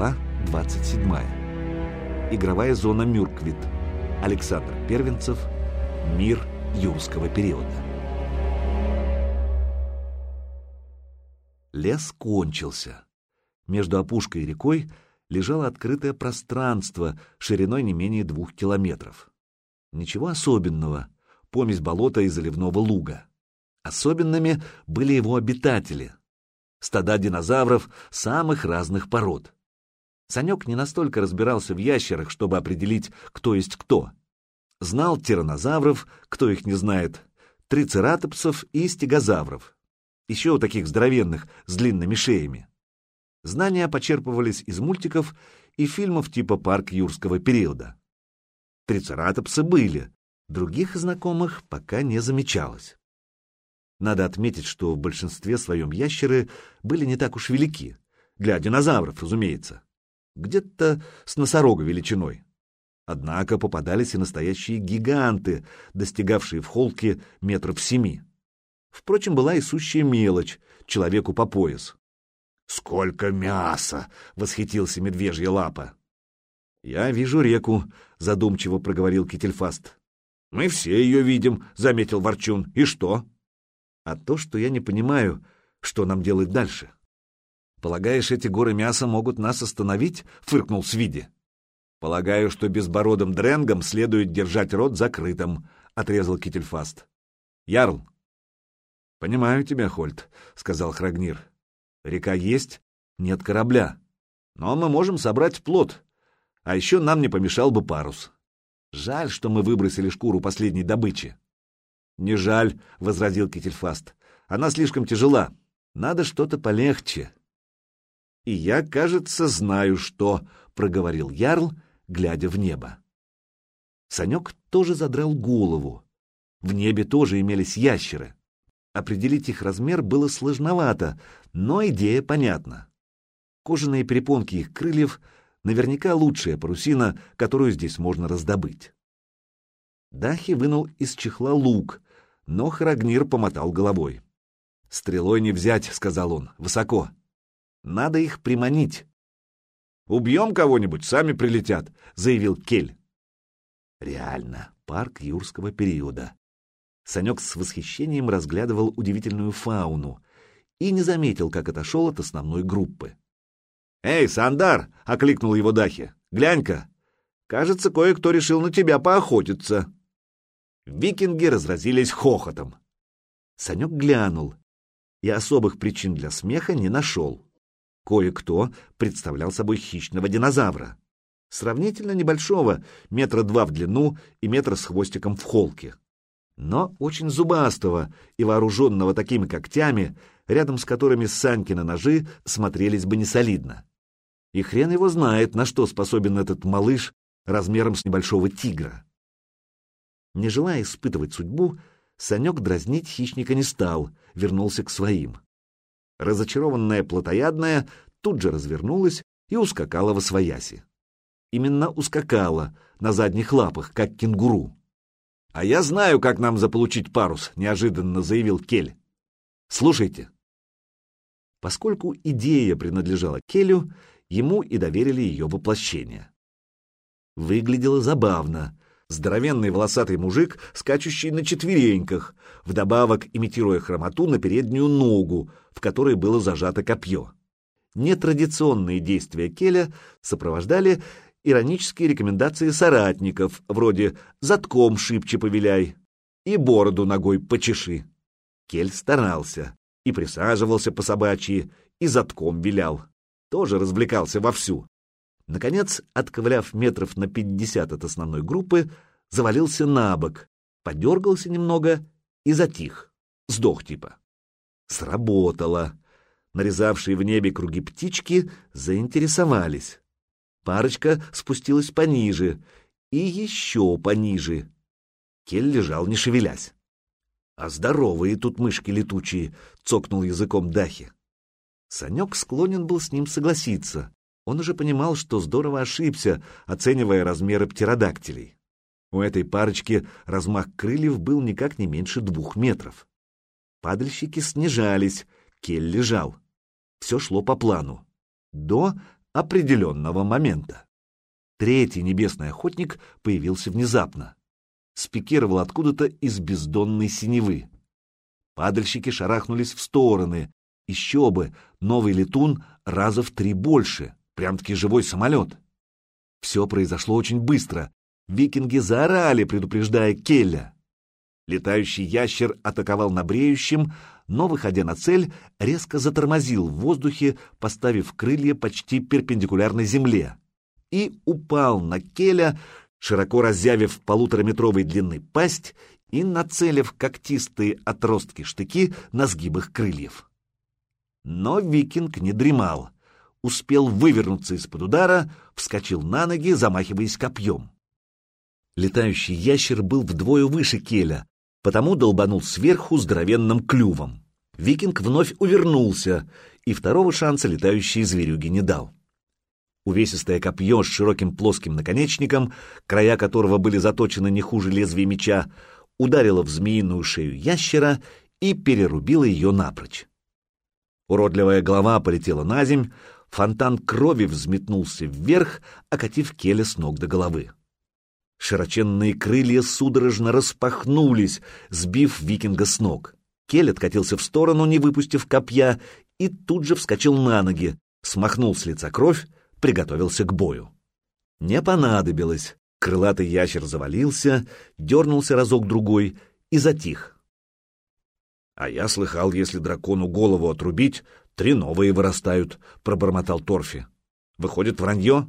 Глава 27. Игровая зона Мюрквит. Александр Первенцев. Мир юрского периода. Лес кончился. Между опушкой и рекой лежало открытое пространство шириной не менее двух километров. Ничего особенного, помесь болота и заливного луга. Особенными были его обитатели. Стада динозавров самых разных пород. Санек не настолько разбирался в ящерах, чтобы определить, кто есть кто. Знал тиранозавров, кто их не знает, трицератопсов и стегозавров. Еще у таких здоровенных, с длинными шеями. Знания почерпывались из мультиков и фильмов типа «Парк юрского периода». Трицератопсы были, других знакомых пока не замечалось. Надо отметить, что в большинстве своем ящеры были не так уж велики, для динозавров, разумеется, где-то с носорога величиной. Однако попадались и настоящие гиганты, достигавшие в холке метров семи. Впрочем, была и сущая мелочь, человеку по пояс. «Сколько мяса!» — восхитился медвежья лапа. «Я вижу реку», — задумчиво проговорил Кительфаст. «Мы все ее видим», — заметил Ворчун. «И что?» «А то, что я не понимаю, что нам делать дальше». «Полагаешь, эти горы мяса могут нас остановить?» — фыркнул Свиди. «Полагаю, что безбородым дренгам следует держать рот закрытым», — отрезал Кительфаст. «Ярл». «Понимаю тебя, Хольт», — сказал Храгнир. Река есть, нет корабля. Но мы можем собрать плод. А еще нам не помешал бы парус. Жаль, что мы выбросили шкуру последней добычи. Не жаль, — возразил Кительфаст. Она слишком тяжела. Надо что-то полегче. И я, кажется, знаю, что, — проговорил Ярл, глядя в небо. Санек тоже задрал голову. В небе тоже имелись ящеры. Определить их размер было сложновато, но идея понятна. Кожаные перепонки их крыльев наверняка лучшая парусина, которую здесь можно раздобыть. Дахи вынул из чехла лук, но Харагнир помотал головой. «Стрелой не взять», — сказал он, — «высоко. Надо их приманить». «Убьем кого-нибудь, сами прилетят», — заявил Кель. Реально, парк юрского периода. Санек с восхищением разглядывал удивительную фауну и не заметил, как отошел от основной группы. «Эй, Сандар!» — окликнул его Дахи. «Глянь-ка! Кажется, кое-кто решил на тебя поохотиться!» Викинги разразились хохотом. Санек глянул и особых причин для смеха не нашел. Кое-кто представлял собой хищного динозавра. Сравнительно небольшого, метра два в длину и метра с хвостиком в холке но очень зубастого и вооруженного такими когтями, рядом с которыми Санькины ножи смотрелись бы несолидно. И хрен его знает, на что способен этот малыш размером с небольшого тигра. Не желая испытывать судьбу, Санек дразнить хищника не стал, вернулся к своим. Разочарованная плотоядная тут же развернулась и ускакала во свояси. Именно ускакала, на задних лапах, как кенгуру. «А я знаю, как нам заполучить парус», — неожиданно заявил Кель. «Слушайте». Поскольку идея принадлежала Келю, ему и доверили ее воплощение. Выглядело забавно. Здоровенный волосатый мужик, скачущий на четвереньках, вдобавок имитируя хромоту на переднюю ногу, в которой было зажато копье. Нетрадиционные действия Келя сопровождали иронические рекомендации соратников, вроде «затком шибче повеляй» и «бороду ногой почеши». Кель старался и присаживался по собачьи, и затком вилял. Тоже развлекался вовсю. Наконец, отковыляв метров на пятьдесят от основной группы, завалился на бок, подергался немного и затих. Сдох типа. Сработало. Нарезавшие в небе круги птички заинтересовались. Парочка спустилась пониже и еще пониже. Кель лежал, не шевелясь. «А здоровые тут мышки летучие!» — цокнул языком Дахи. Санек склонен был с ним согласиться. Он уже понимал, что здорово ошибся, оценивая размеры птеродактилей. У этой парочки размах крыльев был никак не меньше двух метров. Падальщики снижались, Кель лежал. Все шло по плану. До определенного момента. Третий небесный охотник появился внезапно. Спикировал откуда-то из бездонной синевы. Падальщики шарахнулись в стороны. Еще бы, новый летун раза в три больше. Прям-таки живой самолет. Все произошло очень быстро. Викинги заорали, предупреждая Келля. Летающий ящер атаковал на бреющем, но, выходя на цель, резко затормозил в воздухе, поставив крылья почти перпендикулярно земле, и упал на Келя, широко разъявив полутораметровой длины пасть и нацелив когтистые отростки штыки на сгибах крыльев. Но викинг не дремал, успел вывернуться из-под удара, вскочил на ноги, замахиваясь копьем. Летающий ящер был вдвое выше Келя, потому долбанул сверху здоровенным клювом. Викинг вновь увернулся, и второго шанса летающие зверюги не дал. Увесистое копье с широким плоским наконечником, края которого были заточены не хуже лезвия меча, ударило в змеиную шею ящера и перерубило ее напрочь. Уродливая голова полетела на земь, фонтан крови взметнулся вверх, окатив Келя с ног до головы. Широченные крылья судорожно распахнулись, сбив викинга с ног. Кель откатился в сторону, не выпустив копья, и тут же вскочил на ноги, смахнул с лица кровь, приготовился к бою. Не понадобилось. Крылатый ящер завалился, дернулся разок-другой и затих. — А я слыхал, если дракону голову отрубить, три новые вырастают, — пробормотал Торфи. — Выходит, вранье?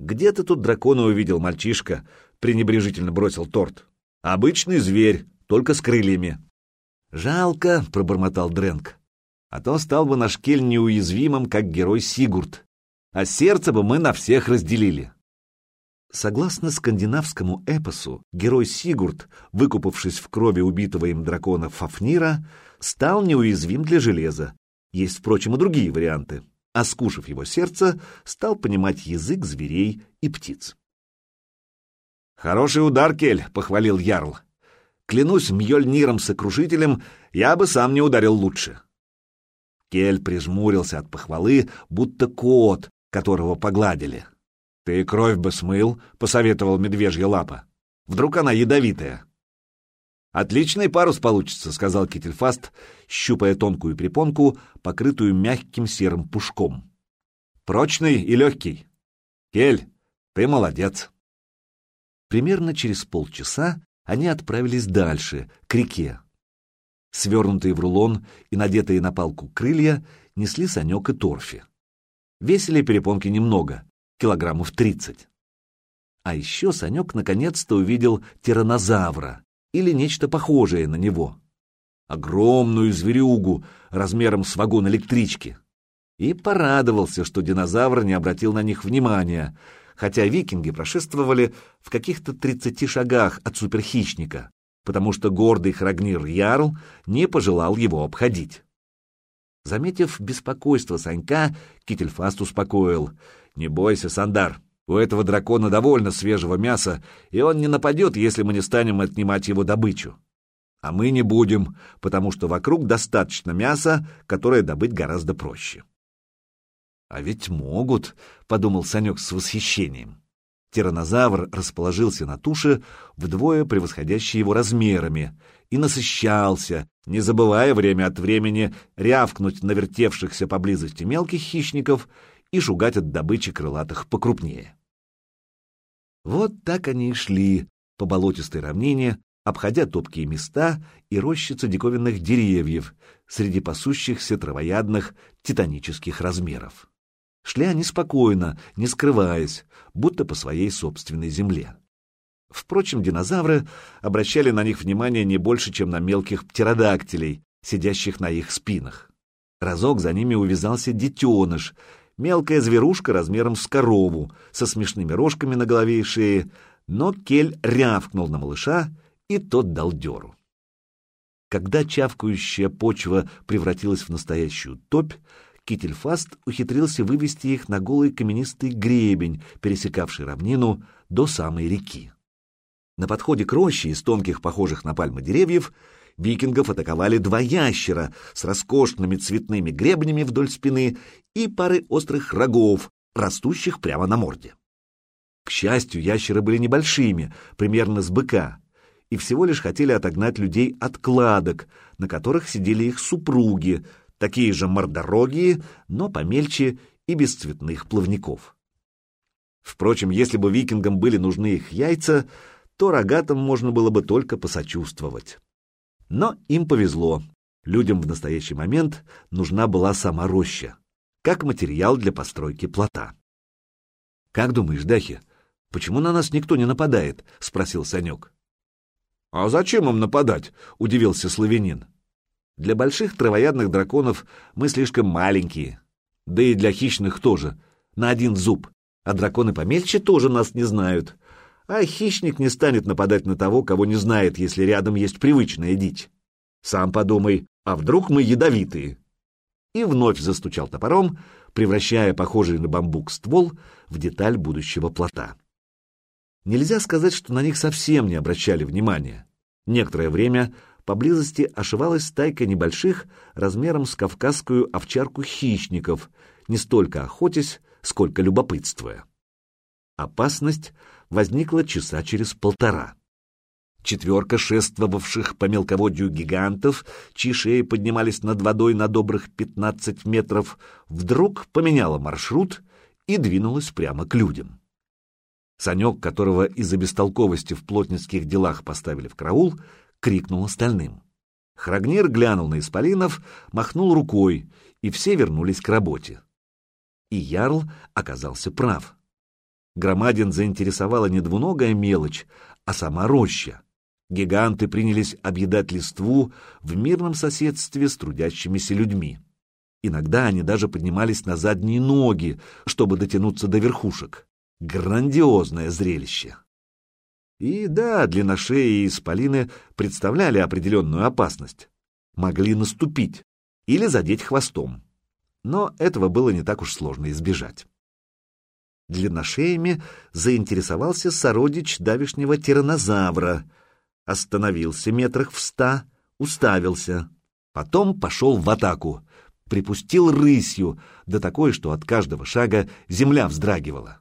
«Где ты тут дракона увидел, мальчишка?» — пренебрежительно бросил торт. «Обычный зверь, только с крыльями». «Жалко», — пробормотал Дрэнк. «А то стал бы наш кель неуязвимым, как герой Сигурд. А сердце бы мы на всех разделили». Согласно скандинавскому эпосу, герой Сигурд, выкупавшись в крови убитого им дракона Фафнира, стал неуязвим для железа. Есть, впрочем, и другие варианты скушав его сердце, стал понимать язык зверей и птиц. «Хороший удар, Кель!» — похвалил Ярл. «Клянусь Мьёльниром-сокрушителем, я бы сам не ударил лучше». Кель прижмурился от похвалы, будто кот, которого погладили. «Ты кровь бы смыл», — посоветовал медвежья лапа. «Вдруг она ядовитая». «Отличный парус получится», — сказал Кительфаст, щупая тонкую припонку, покрытую мягким серым пушком. «Прочный и легкий. Кель, ты молодец». Примерно через полчаса они отправились дальше, к реке. Свернутые в рулон и надетые на палку крылья несли Санек и Торфи. Весили перепонки немного, килограммов тридцать. А еще Санек наконец-то увидел тиранозавра, или нечто похожее на него. Огромную зверюгу размером с вагон электрички. И порадовался, что динозавр не обратил на них внимания, хотя викинги прошествовали в каких-то тридцати шагах от суперхищника, потому что гордый Храгнир Ярл не пожелал его обходить. Заметив беспокойство Санька, Кительфаст успокоил. «Не бойся, Сандар, у этого дракона довольно свежего мяса, и он не нападет, если мы не станем отнимать его добычу. А мы не будем, потому что вокруг достаточно мяса, которое добыть гораздо проще. «А ведь могут», — подумал Санек с восхищением. Тиранозавр расположился на туше, вдвое превосходящей его размерами, и насыщался, не забывая время от времени рявкнуть на вертевшихся поблизости мелких хищников и шугать от добычи крылатых покрупнее. Вот так они и шли по болотистой равнине, обходя топкие места и рощицы диковинных деревьев среди пасущихся травоядных титанических размеров. Шли они спокойно, не скрываясь, будто по своей собственной земле. Впрочем, динозавры обращали на них внимание не больше, чем на мелких птеродактилей, сидящих на их спинах. Разок за ними увязался детеныш, мелкая зверушка размером с корову, со смешными рожками на голове и шее, но Кель рявкнул на малыша, и тот дал дёру. Когда чавкающая почва превратилась в настоящую топь, Кительфаст ухитрился вывести их на голый каменистый гребень, пересекавший равнину до самой реки. На подходе к роще из тонких, похожих на пальмы деревьев, викингов атаковали два ящера с роскошными цветными гребнями вдоль спины и пары острых рогов, растущих прямо на морде. К счастью, ящеры были небольшими, примерно с быка, и всего лишь хотели отогнать людей от кладок, на которых сидели их супруги, такие же мордорогие, но помельче и без цветных плавников. Впрочем, если бы викингам были нужны их яйца, то рогатым можно было бы только посочувствовать. Но им повезло. Людям в настоящий момент нужна была сама роща, как материал для постройки плота. «Как думаешь, Дахи, почему на нас никто не нападает?» — спросил Санек. «А зачем им нападать?» — удивился славянин. «Для больших травоядных драконов мы слишком маленькие, да и для хищных тоже, на один зуб, а драконы помельче тоже нас не знают, а хищник не станет нападать на того, кого не знает, если рядом есть привычная дичь. Сам подумай, а вдруг мы ядовитые?» И вновь застучал топором, превращая похожий на бамбук ствол в деталь будущего плота. Нельзя сказать, что на них совсем не обращали внимания. Некоторое время поблизости ошивалась стайка небольших, размером с кавказскую овчарку хищников, не столько охотясь, сколько любопытствуя. Опасность возникла часа через полтора. Четверка шествовавших по мелководью гигантов, чьи шеи поднимались над водой на добрых пятнадцать метров, вдруг поменяла маршрут и двинулась прямо к людям. Санек, которого из-за бестолковости в плотницких делах поставили в караул, крикнул остальным. Храгнир глянул на исполинов, махнул рукой, и все вернулись к работе. И Ярл оказался прав. Громадин заинтересовала не двуногая мелочь, а сама роща. Гиганты принялись объедать листву в мирном соседстве с трудящимися людьми. Иногда они даже поднимались на задние ноги, чтобы дотянуться до верхушек. Грандиозное зрелище. И да, длинношеи и исполины представляли определенную опасность. Могли наступить или задеть хвостом. Но этого было не так уж сложно избежать длинношеями заинтересовался сородич давишнего тиранозавра, остановился метрах в ста, уставился, потом пошел в атаку, припустил рысью, да такой, что от каждого шага земля вздрагивала.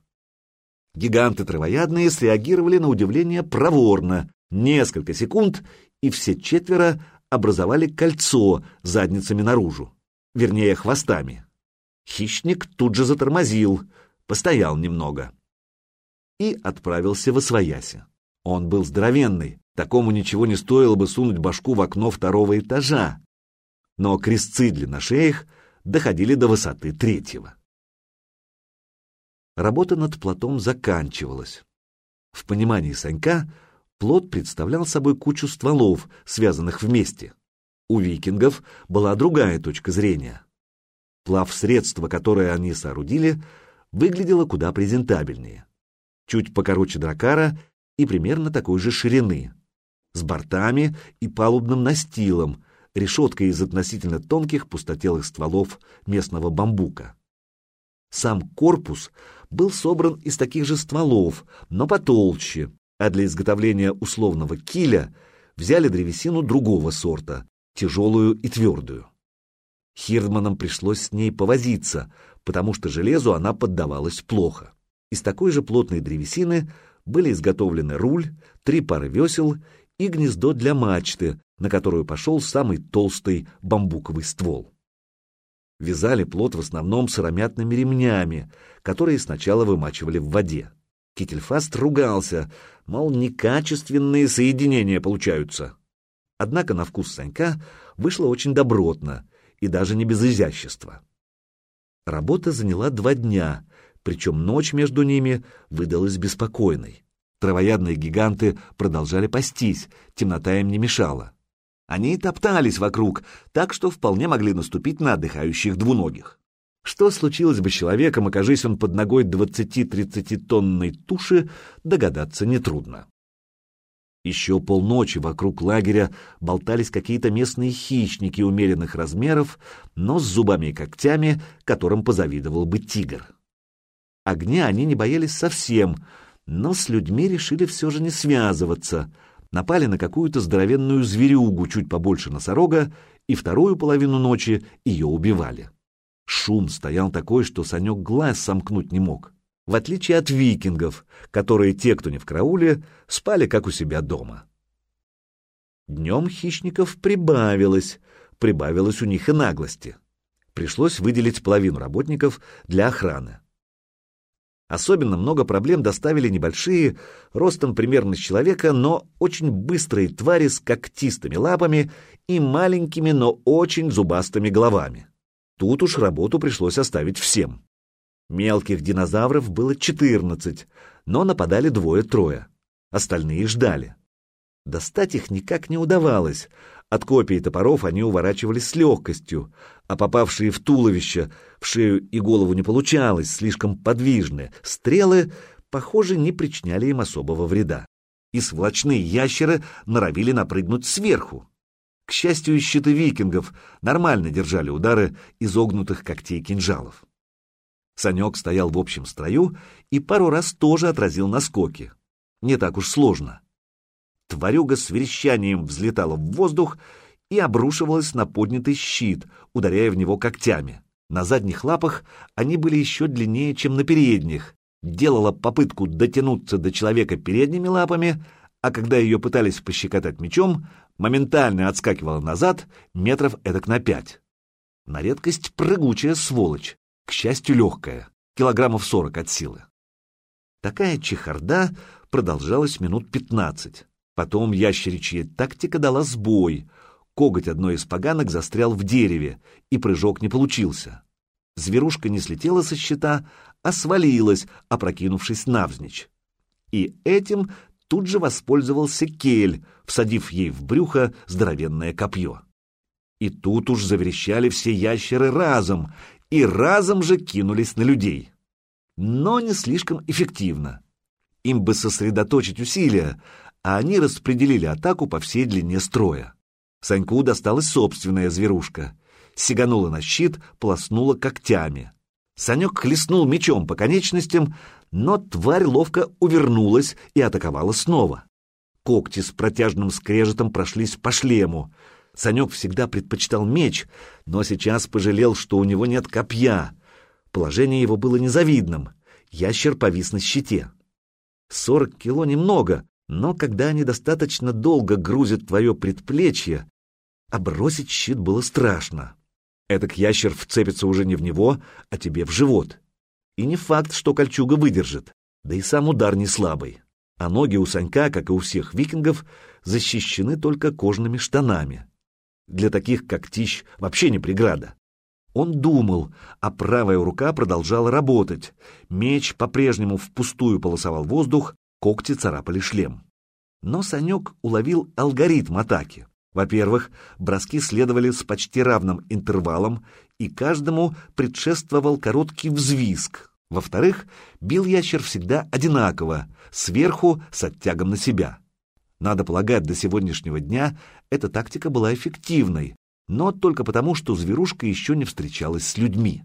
Гиганты травоядные среагировали на удивление проворно, несколько секунд, и все четверо образовали кольцо задницами наружу, вернее, хвостами. Хищник тут же затормозил — постоял немного и отправился в Освояси. Он был здоровенный, такому ничего не стоило бы сунуть башку в окно второго этажа, но крестцы длинношеях доходили до высоты третьего. Работа над плотом заканчивалась. В понимании Санька плот представлял собой кучу стволов, связанных вместе. У викингов была другая точка зрения. Плав средства, которое они соорудили, выглядела куда презентабельнее. Чуть покороче дракара и примерно такой же ширины, с бортами и палубным настилом, решеткой из относительно тонких пустотелых стволов местного бамбука. Сам корпус был собран из таких же стволов, но потолще, а для изготовления условного киля взяли древесину другого сорта, тяжелую и твердую. Хирдманам пришлось с ней повозиться, потому что железу она поддавалась плохо. Из такой же плотной древесины были изготовлены руль, три пары весел и гнездо для мачты, на которую пошел самый толстый бамбуковый ствол. Вязали плот в основном сыромятными ремнями, которые сначала вымачивали в воде. Кительфаст ругался, мол, некачественные соединения получаются. Однако на вкус Санька вышло очень добротно и даже не без изящества. Работа заняла два дня, причем ночь между ними выдалась беспокойной. Травоядные гиганты продолжали пастись, темнота им не мешала. Они топтались вокруг, так что вполне могли наступить на отдыхающих двуногих. Что случилось бы с человеком, окажись он под ногой 20-30 тонной туши, догадаться нетрудно. Еще полночи вокруг лагеря болтались какие-то местные хищники умеренных размеров, но с зубами и когтями, которым позавидовал бы тигр. Огня они не боялись совсем, но с людьми решили все же не связываться. Напали на какую-то здоровенную зверюгу чуть побольше носорога, и вторую половину ночи ее убивали. Шум стоял такой, что Санек глаз сомкнуть не мог, в отличие от викингов, которые те, кто не в карауле, спали как у себя дома. Днем хищников прибавилось, прибавилось у них и наглости. Пришлось выделить половину работников для охраны. Особенно много проблем доставили небольшие, ростом примерно с человека, но очень быстрые твари с когтистыми лапами и маленькими, но очень зубастыми головами. Тут уж работу пришлось оставить всем. Мелких динозавров было 14, но нападали двое-трое. Остальные ждали. Достать их никак не удавалось. От копий топоров они уворачивались с легкостью, а попавшие в туловище, в шею и голову не получалось, слишком подвижные. Стрелы, похоже, не причиняли им особого вреда. И сволочные ящеры норовили напрыгнуть сверху. К счастью, щиты викингов нормально держали удары изогнутых когтей кинжалов. Санек стоял в общем строю и пару раз тоже отразил наскоки. Не так уж сложно. Тварюга с верещанием взлетала в воздух и обрушивалась на поднятый щит, ударяя в него когтями. На задних лапах они были еще длиннее, чем на передних. Делала попытку дотянуться до человека передними лапами, а когда ее пытались пощекотать мечом, моментально отскакивала назад метров эдак на пять. На редкость прыгучая сволочь, к счастью, легкая, килограммов сорок от силы. Такая чехарда продолжалась минут пятнадцать. Потом ящеричья тактика дала сбой. Коготь одной из поганок застрял в дереве, и прыжок не получился. Зверушка не слетела со щита, а свалилась, опрокинувшись навзничь. И этим тут же воспользовался Кель, всадив ей в брюхо здоровенное копье. И тут уж заверещали все ящеры разом, и разом же кинулись на людей. Но не слишком эффективно. Им бы сосредоточить усилия, а они распределили атаку по всей длине строя. Саньку досталась собственная зверушка. Сиганула на щит, полоснула когтями. Санек хлестнул мечом по конечностям, но тварь ловко увернулась и атаковала снова. Когти с протяжным скрежетом прошлись по шлему. Санек всегда предпочитал меч, но сейчас пожалел, что у него нет копья. Положение его было незавидным. Ящер повис на щите. Сорок кило немного, но когда они достаточно долго грузят твое предплечье, а бросить щит было страшно. Этак ящер вцепится уже не в него, а тебе в живот. И не факт, что кольчуга выдержит, да и сам удар не слабый. А ноги у Санька, как и у всех викингов, защищены только кожаными штанами. Для таких, как Тищ, вообще не преграда. Он думал, а правая рука продолжала работать. Меч по-прежнему впустую полосовал воздух, когти царапали шлем. Но Санек уловил алгоритм атаки. Во-первых, броски следовали с почти равным интервалом, и каждому предшествовал короткий взвизг. Во-вторых, бил ящер всегда одинаково, сверху с оттягом на себя. Надо полагать, до сегодняшнего дня эта тактика была эффективной, но только потому, что зверушка еще не встречалась с людьми.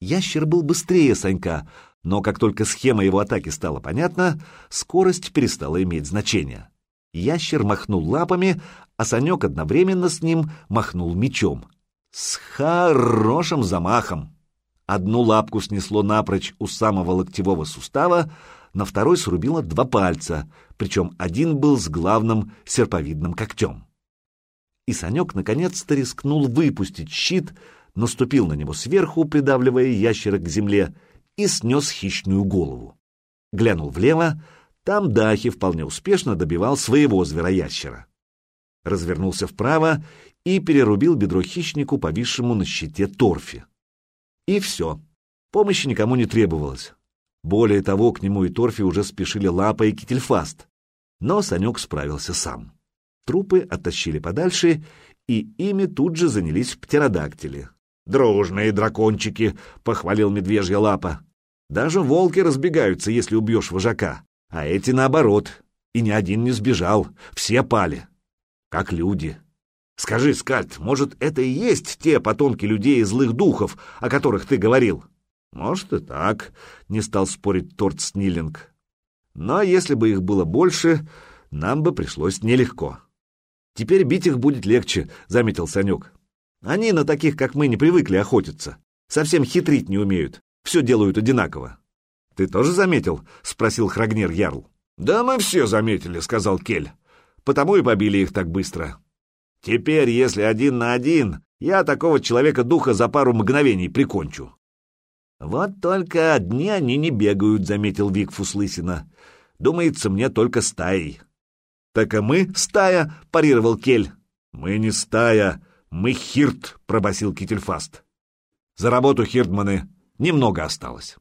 Ящер был быстрее Санька, но как только схема его атаки стала понятна, скорость перестала иметь значение. Ящер махнул лапами, а Санек одновременно с ним махнул мечом. С хорошим замахом. Одну лапку снесло напрочь у самого локтевого сустава, на второй срубило два пальца, причем один был с главным серповидным когтем. И Санек наконец-то рискнул выпустить щит, наступил на него сверху, придавливая ящера к земле, и снес хищную голову. Глянул влево, там Дахи вполне успешно добивал своего звероящера. Развернулся вправо и перерубил бедро хищнику, повисшему на щите торфе. И все. Помощи никому не требовалось. Более того, к нему и торфе уже спешили Лапа и Кительфаст. Но Санек справился сам. Трупы оттащили подальше, и ими тут же занялись птеродактили. «Дружные дракончики!» — похвалил медвежья лапа. «Даже волки разбегаются, если убьешь вожака, а эти наоборот. И ни один не сбежал, все пали. Как люди. Скажи, Скальд, может, это и есть те потомки людей и злых духов, о которых ты говорил?» «Может и так», — не стал спорить Торт Сниллинг. «Но если бы их было больше, нам бы пришлось нелегко». «Теперь бить их будет легче», — заметил Санек. Они на таких, как мы, не привыкли охотиться. Совсем хитрить не умеют, все делают одинаково. «Ты тоже заметил?» — спросил Храгнер Ярл. «Да мы все заметили», — сказал Кель. «Потому и побили их так быстро. Теперь, если один на один, я такого человека-духа за пару мгновений прикончу». «Вот только одни они не бегают», — заметил Викфус Лысина. «Думается, мне только стаей». «Так и мы стая», — парировал Кель. «Мы не стая, мы хирт», — пробасил Кительфаст. «За работу, хиртманы, немного осталось».